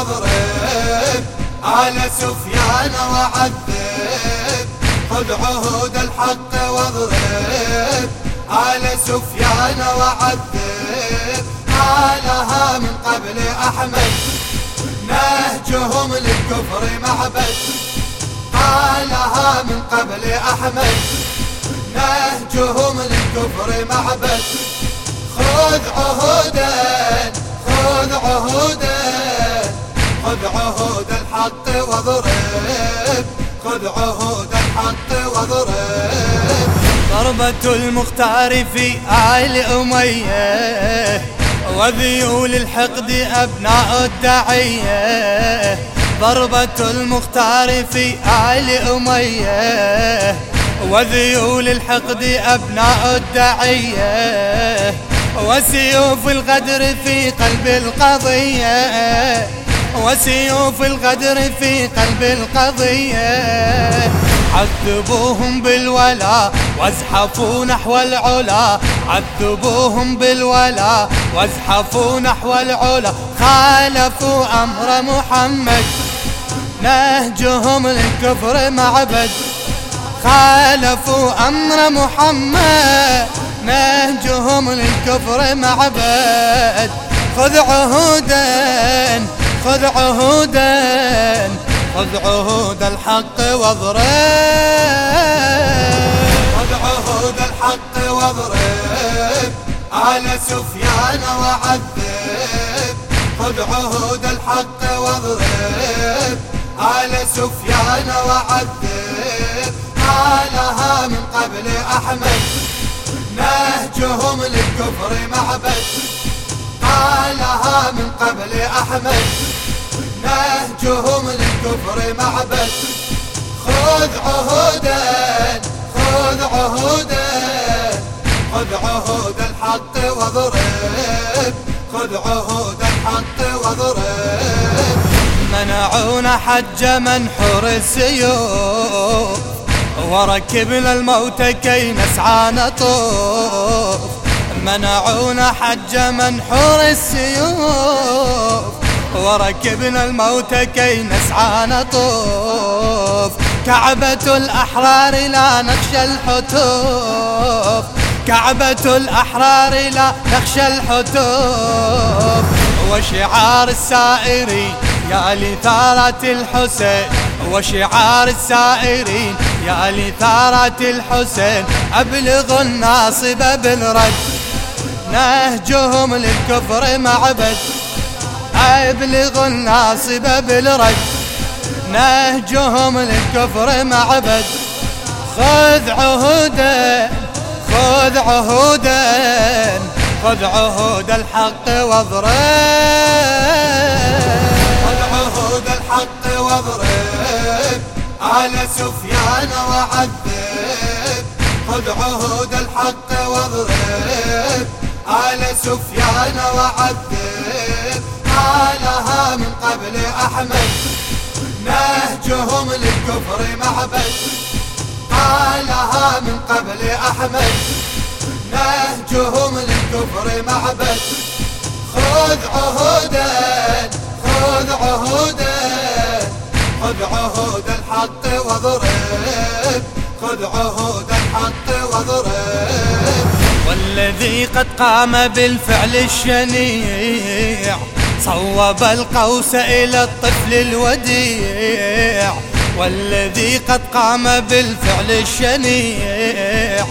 واضرب على سفيان وعذب. خذ عهود الحق واضرب على سفيان وعذب. قالها من قبل أحمد نهجهم للكفر معبد. قالها من قبل أحمد نهجهم للكفر معبد. خذ عهودا خذ عهود الحق واضرب ضربة المختار في آل أمية وذيول الحقد أبناء الدعية ضربة المختار في آل أمية وذيول الحقد أبناء الدعية وسيوف الغدر في قلب القضية. وسيوف الغدر في قلب القضية. عذبوهم بالولا وازحفوا نحو العلا. عذبوهم بالولا وازحفوا نحو العلا. خالفوا أمر محمد نهجهم للكفر معبد. خالفوا أمر محمد نهجهم للكفر معبد. خذ عهودا خذ عهودا خذ عهود الحق واضرب خذ عهود الحق واضرب على سفيان وعذب. خذ عهود الحق واضرب على سفيان وعذب. قالها من قبل أحمد نهجهم للكفر معبد. قالها من قبل أحمد. نهجهم للكفر معبد. خذ عهودا خذ عهودا. خذ عهود الحق واضرب خذ عهود الحق واضرب منعونا حج منحور السيوف. وركبنا الموت كي نسعى نطوف. منعونا حج منحور السيوف. وركبنا الموت كي نسعى نطوف. كعبة الأحرار لا نخشى الحتوف. كعبة الأحرار لا نخشى الحتوف. وشعار السائرين يا لثارة الحسين. وشعار السائرين يا لثارة الحسين. أبلغ الناصب بالرد. نهجهم للكفر معبد. أبلغ الناصب بالرد نهجهم للكفر معبد. خذ عهودا خذ عهودا خذ عهود الحق واضرب خذ عهود الحق واضرب على سفيان وعذب. خذ عهود الحق واضرب على سفيان وعذب قالها من قبل أحمد. نهجهم للكفر معبد قالها من قبل أحمد. نهجهم للكفر معبد. خذ عهودا خذ عهودا خذ عهود الحق واضرب خذ عهود الحق واضرب والذي قد قام بالفعل الشنيع. صوب القوس إلى الطفل الوديع. والذي قد قام بالفعل الشنيع.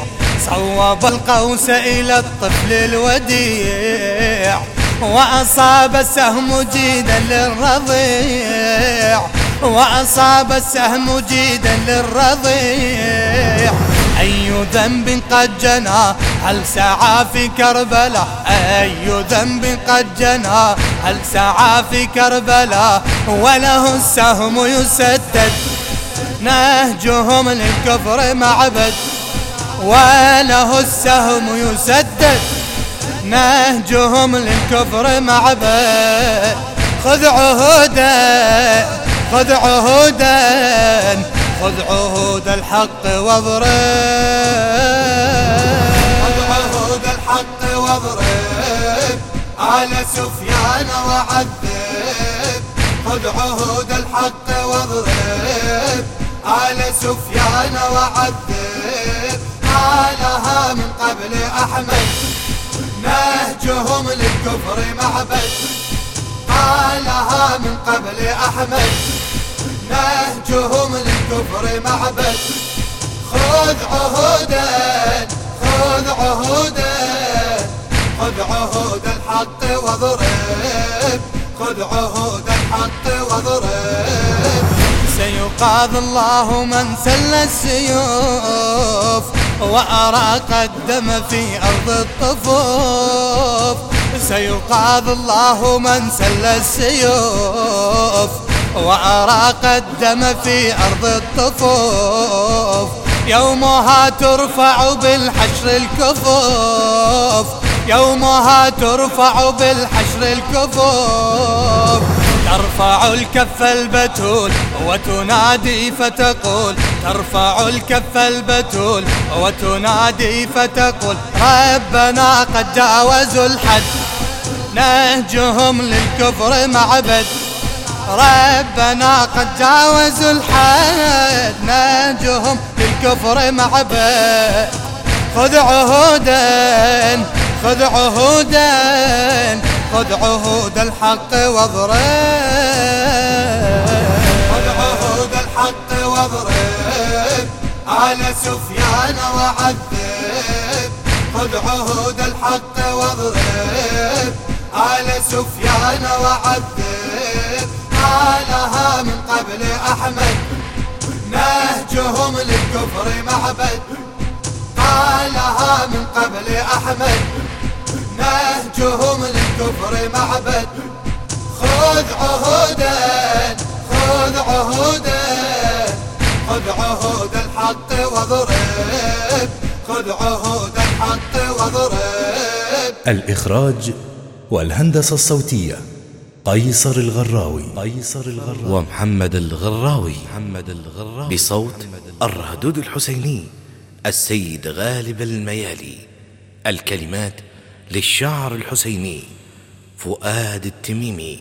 صوب القوس إلى الطفل الوديع. وأصاب السهم جيدا للرضيع. وأصاب السهم جيدا للرضيع. أي ذنب قد جنى؟ هل سعى في كربلاء؟ أي ذنب قد جنى؟ هل سعى في كربلاء؟ وله السهم يسدد. نهجهم للكفر معبد. وله السهم يسدد. نهجهم للكفر معبد. خذ عهودا خذ عهودا خذ عهود الحق واضرب. خذ عهود الحق واضرب. على سفيان وعذب. خذ عهود الحق واضرب. آل سفيان وعذب. آلها من قبل أحمد. نهجهم للكفر معبد. قالها من قبل أحمد. نهجهم للكفر معبد. خذ عهودا خذ عهودا خذ عهود الحق واضرب خذ عهود الحق واضرب سيقاض الله من سل السيوف وأراق الدم في أرض الطفوف. سيقاض الله من سل السيوف وأراق الدم في أرض الطفوف يومها ترفع بالحشر الكفوف. يومها ترفع بالحشر الكفوف. ترفع الكف البتول وتنادي فتقول ترفع الكف البتول وتنادي فتقول ربنا قد جاوزوا الحد. نهجهم للكفر معبد. ربنا قد جاوزوا الحد نهجهم للكفر معبد خذ عهودا خذ عهودا خذ عهود الحق واضرب. خذ عهود الحق واضرب. على سفيان وعذب. خذ عهود الحق واضرب. على سفيان وعذب. قالها من قبل أحمد. نهجهم للكفر معبد. قالها من قبل أحمد. نهجهم للكفر معبد. خذ عهودا خذ عهودا. خذ عهود الحق واضرب خذ عهود الحق واضرب الإخراج والهندسة الصوتية. قيصر الغراوي. قيصر الغراوي. ومحمد الغراوي. محمد الغراوي. بصوت الرهدود الحسيني السيد غالب الميالي. الكلمات للشاعر الحسيني فؤاد التميمي.